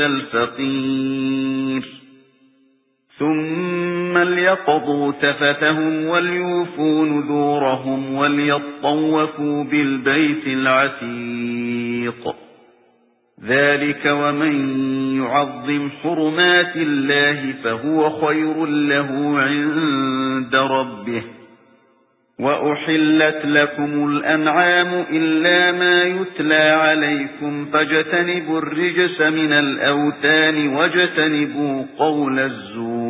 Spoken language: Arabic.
الفقير. ثم ليقضوا تفتهم وليوفوا نذورهم وليطوفوا بالبيت العتيق. ذَلِكَ وَمَن يُعَظِّمْ حُرُمَاتِ اللَّهِ فَهُوَ خَيْرٌ لَّهُ عِندَ رَبِّهِ. وَأُحِلَّتْ لَكُمُ الْأَنْعَامُ إِلَّا مَا يُتْلَى عَلَيْكُمْ فَاجْتَنِبُوا الرِّجْسَ مِنَ الْأَوْثَانِ وَاجْتَنِبُوا قَوْلَ الزُّورِ.